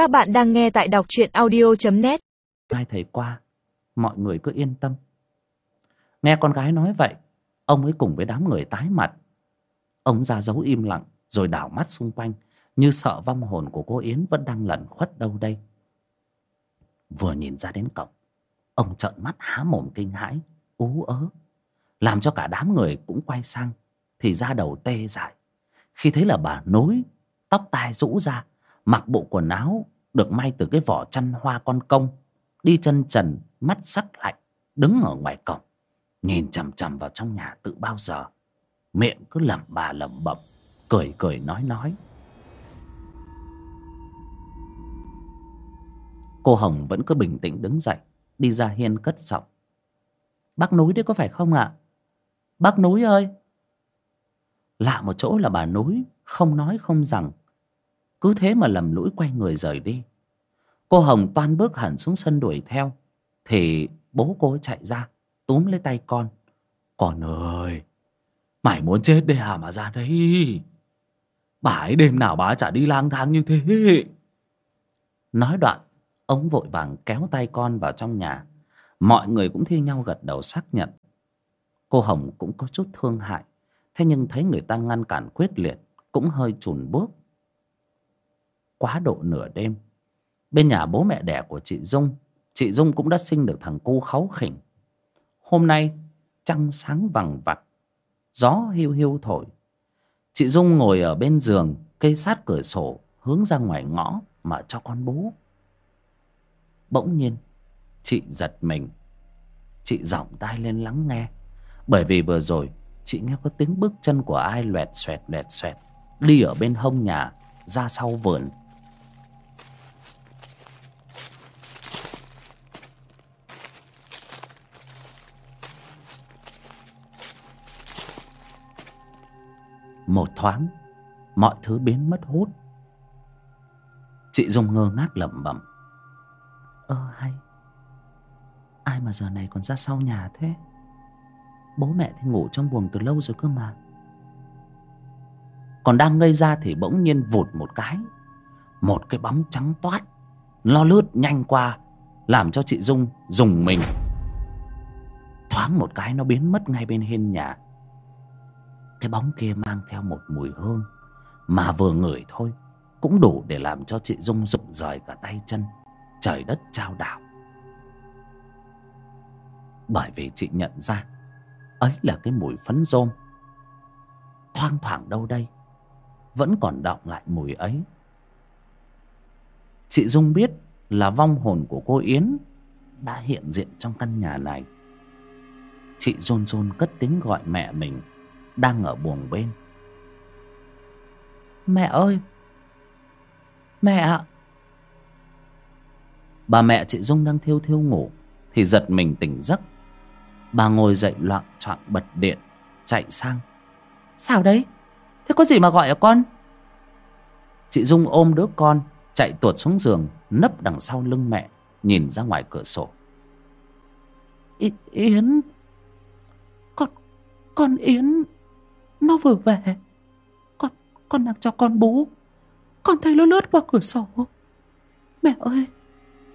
Các bạn đang nghe tại đọc truyện audio.net hai thầy qua, mọi người cứ yên tâm. Nghe con gái nói vậy, ông ấy cùng với đám người tái mặt. Ông ra dấu im lặng, rồi đảo mắt xung quanh, như sợ vong hồn của cô yến vẫn đang lẩn khuất đâu đây. Vừa nhìn ra đến cổng, ông trợn mắt há mồm kinh hãi, ú ớ. Làm cho cả đám người cũng quay sang, thì ra đầu tê dại. Khi thấy là bà nối, tóc tai rũ ra mặc bộ quần áo được may từ cái vỏ chăn hoa con công, đi chân trần, mắt sắc lạnh, đứng ở ngoài cổng, nhìn chằm chằm vào trong nhà tự bao giờ. Miệng cứ lẩm bà lẩm bẩm, cười cười nói nói. Cô hồng vẫn cứ bình tĩnh đứng dậy, đi ra hiên cất giọng. Bác núi đấy có phải không ạ? Bác núi ơi! Lạ một chỗ là bà núi không nói không rằng cứ thế mà lầm lũi quay người rời đi. Cô hồng toan bước hẳn xuống sân đuổi theo, thì bố cô chạy ra, túm lấy tay con. Con ơi, mày muốn chết đây hả mà ra đây bà ấy đêm nào bà chả đi lang thang như thế. Nói đoạn, ông vội vàng kéo tay con vào trong nhà. Mọi người cũng thi nhau gật đầu xác nhận. Cô hồng cũng có chút thương hại, thế nhưng thấy người ta ngăn cản quyết liệt, cũng hơi chùn bước quá độ nửa đêm. Bên nhà bố mẹ đẻ của chị dung chị dung cũng đã sinh được thằng cu kháu khỉnh. Hôm nay, trăng sáng vằng vặc, gió hiu hiu thổi. Chị dung ngồi ở bên giường cây sát cửa sổ, hướng ra ngoài ngõ mà cho con bú. Bỗng nhiên, chị giật mình. Chị giọng tai lên lắng nghe, bởi vì vừa rồi chị nghe có tiếng bước chân của ai loẹt xoẹt loẹt xoẹt đi ở bên hông nhà, ra sau vườn. Một thoáng mọi thứ biến mất hút. Chị dung ngơ ngác lẩm bẩm. Ơ hay. Ai mà giờ này còn ra sau nhà thế? Bố mẹ thì ngủ trong buồng từ lâu rồi cơ mà. Còn đang ngây ra thì bỗng nhiên vụt một cái. Một cái bóng trắng toát lo lướt nhanh qua làm cho chị dung dùng mình. Thoáng một cái nó biến mất ngay bên hiên nhà cái bóng kia mang theo một mùi hương mà vừa ngửi thôi, cũng đủ để làm cho chị dung rụng rời cả tay chân. Trời đất trao đảo. Bởi vì chị nhận ra, ấy là cái mùi phấn rôm. Thoang thoảng đâu đây, vẫn còn đọng lại mùi ấy. Chị dung biết là vong hồn của cô yến đã hiện diện trong căn nhà này. Chị rôn rôn cất tiếng gọi mẹ mình đang ở buồng bên. Mẹ ơi! Mẹ ạ! Bà mẹ chị dung đang thiêu thiêu ngủ thì giật mình tỉnh giấc. Bà ngồi dậy loạng choạng bật điện chạy sang. Sao đấy? Thế có gì mà gọi ở con? Chị dung ôm đứa con chạy tuột xuống giường nấp đằng sau lưng mẹ nhìn ra ngoài cửa sổ. Y yến! Con con yến nó vừa về. Con con đang cho con bú. Con thấy nó lướt qua cửa sổ. Mẹ ơi,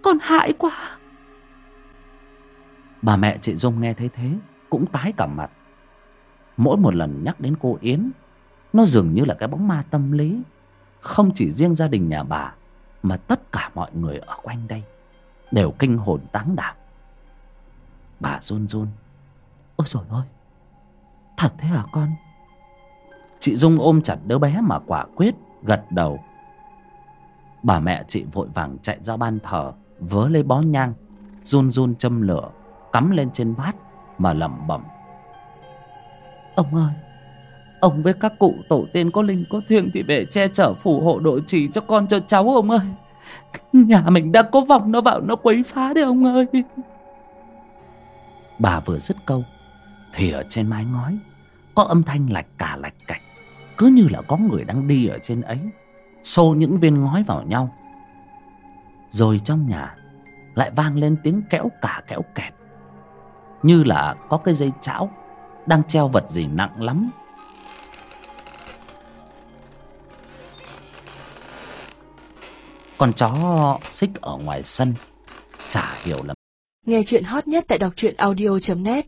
con hại quá. Bà mẹ chị dung nghe thấy thế, cũng tái cả mặt. Mỗi một lần nhắc đến cô yến, nó dường như là cái bóng ma tâm lý. Không chỉ riêng gia đình nhà bà, mà tất cả mọi người ở quanh đây đều kinh hồn táng đảm bà run run. Ôi rồi ôi, thật thế hả con? Chị dung ôm chặt đứa bé mà quả quyết, gật đầu. Bà mẹ chị vội vàng chạy ra ban thờ, vớ lấy bó nhang, run run châm lửa, cắm lên trên bát mà lẩm bẩm. Ông ơi, ông với các cụ tổ tiên có linh có thiêng thì về che chở phù hộ độ trì cho con cho cháu ông ơi. Nhà mình đã có vòng nó vào nó quấy phá đấy ông ơi. Bà vừa dứt câu thì ở trên mái ngói có âm thanh lạch cả lạch cạch cứ như là có người đang đi ở trên ấy, xô những viên ngói vào nhau. Rồi trong nhà lại vang lên tiếng kẽo cả kẽo kẹt, như là có cái dây chảo đang treo vật gì nặng lắm. Con chó xích ở ngoài sân chả hiểu là Nghe chuyện hot nhất tại đọc truyện audio.net